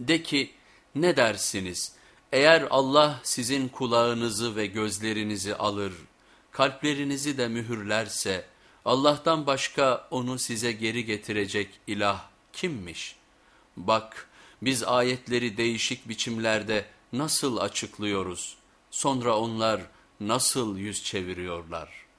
De ki ne dersiniz eğer Allah sizin kulağınızı ve gözlerinizi alır, kalplerinizi de mühürlerse Allah'tan başka onu size geri getirecek ilah kimmiş? Bak biz ayetleri değişik biçimlerde nasıl açıklıyoruz, sonra onlar nasıl yüz çeviriyorlar?''